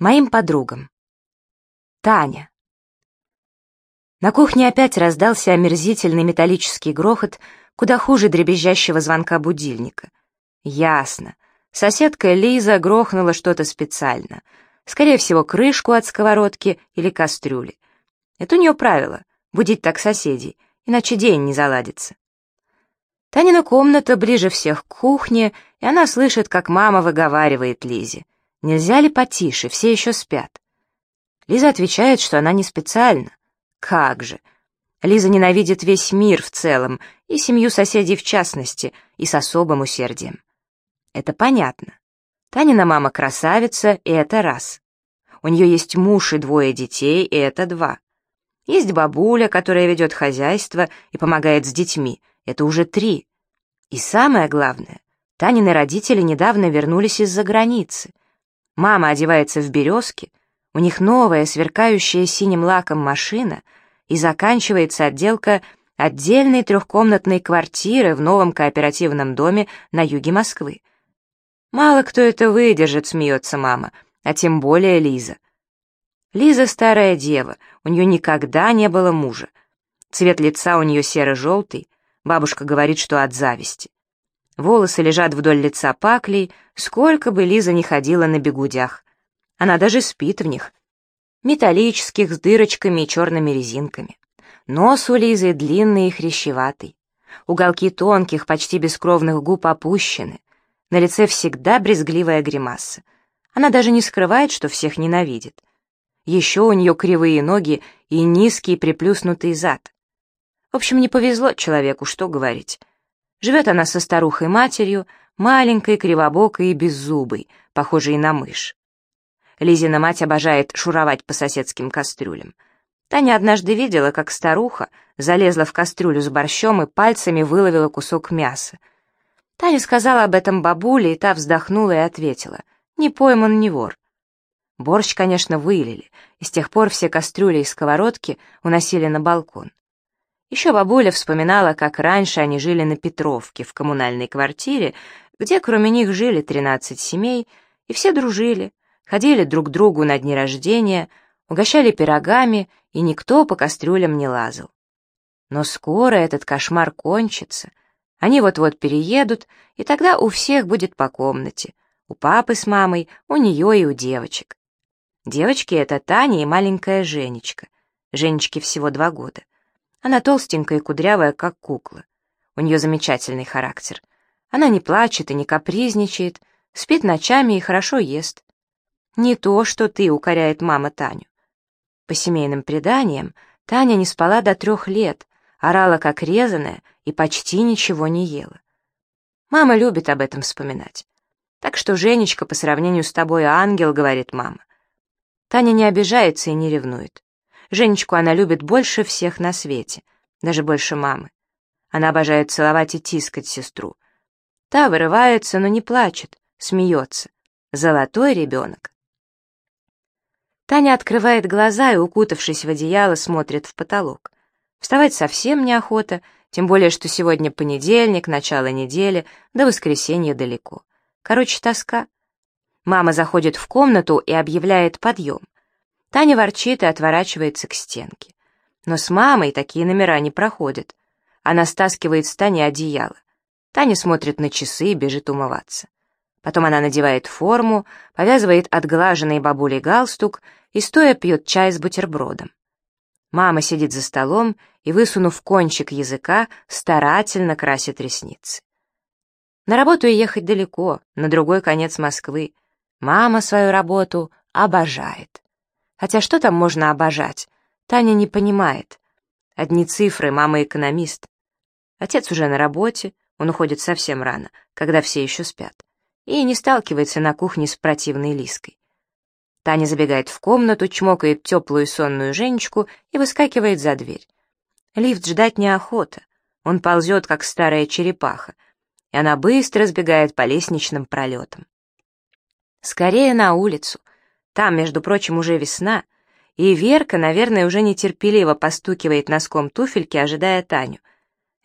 Моим подругам. Таня. На кухне опять раздался омерзительный металлический грохот, куда хуже дребезжащего звонка будильника. Ясно. Соседка Лиза грохнула что-то специально. Скорее всего, крышку от сковородки или кастрюли. Это у нее правило — будить так соседей, иначе день не заладится. Танина комната ближе всех к кухне, и она слышит, как мама выговаривает Лизе. «Нельзя ли потише, все еще спят?» Лиза отвечает, что она не специально. Как же! Лиза ненавидит весь мир в целом, и семью соседей в частности, и с особым усердием. Это понятно. Танина мама красавица, и это раз. У нее есть муж и двое детей, и это два. Есть бабуля, которая ведет хозяйство и помогает с детьми, это уже три. И самое главное, Танины родители недавно вернулись из-за границы. Мама одевается в березки, у них новая, сверкающая синим лаком машина, и заканчивается отделка отдельной трехкомнатной квартиры в новом кооперативном доме на юге Москвы. Мало кто это выдержит, смеется мама, а тем более Лиза. Лиза старая дева, у нее никогда не было мужа. Цвет лица у нее серо-желтый, бабушка говорит, что от зависти. Волосы лежат вдоль лица паклей, сколько бы Лиза ни ходила на бегудях. Она даже спит в них. Металлических, с дырочками и черными резинками. Нос у Лизы длинный и хрящеватый. Уголки тонких, почти бескровных губ опущены. На лице всегда брезгливая гримаса. Она даже не скрывает, что всех ненавидит. Еще у нее кривые ноги и низкий приплюснутый зад. В общем, не повезло человеку, что говорить. Живет она со старухой-матерью, маленькой, кривобокой и беззубой, похожей на мышь. Лизина мать обожает шуровать по соседским кастрюлям. Таня однажды видела, как старуха залезла в кастрюлю с борщом и пальцами выловила кусок мяса. Таня сказала об этом бабуле, и та вздохнула и ответила, «Не пойман, не вор». Борщ, конечно, вылили, и с тех пор все кастрюли и сковородки уносили на балкон. Еще бабуля вспоминала, как раньше они жили на Петровке, в коммунальной квартире, где кроме них жили 13 семей, и все дружили, ходили друг к другу на дни рождения, угощали пирогами, и никто по кастрюлям не лазал. Но скоро этот кошмар кончится. Они вот-вот переедут, и тогда у всех будет по комнате. У папы с мамой, у нее и у девочек. Девочки — это Таня и маленькая Женечка. Женечке всего два года. Она толстенькая и кудрявая, как кукла. У нее замечательный характер. Она не плачет и не капризничает, спит ночами и хорошо ест. «Не то, что ты», — укоряет мама Таню. По семейным преданиям, Таня не спала до трех лет, орала как резаная и почти ничего не ела. Мама любит об этом вспоминать. Так что Женечка по сравнению с тобой ангел, говорит мама. Таня не обижается и не ревнует. Женечку она любит больше всех на свете, даже больше мамы. Она обожает целовать и тискать сестру. Та вырывается, но не плачет, смеется. Золотой ребенок. Таня открывает глаза и, укутавшись в одеяло, смотрит в потолок. Вставать совсем неохота, тем более, что сегодня понедельник, начало недели, до воскресенья далеко. Короче, тоска. Мама заходит в комнату и объявляет подъем. Таня ворчит и отворачивается к стенке. Но с мамой такие номера не проходят. Она стаскивает с Тани одеяло. Таня смотрит на часы и бежит умываться. Потом она надевает форму, повязывает отглаженный бабулей галстук и стоя пьет чай с бутербродом. Мама сидит за столом и, высунув кончик языка, старательно красит ресницы. На работу ехать далеко, на другой конец Москвы. Мама свою работу обожает. Хотя что там можно обожать? Таня не понимает. Одни цифры, мама экономист. Отец уже на работе, он уходит совсем рано, когда все еще спят, и не сталкивается на кухне с противной Лиской. Таня забегает в комнату, чмокает теплую сонную Женечку и выскакивает за дверь. Лифт ждать неохота. Он ползет, как старая черепаха, и она быстро сбегает по лестничным пролетам. Скорее на улицу. Там, между прочим, уже весна, и Верка, наверное, уже нетерпеливо постукивает носком туфельки, ожидая Таню.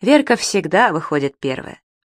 Верка всегда выходит первая.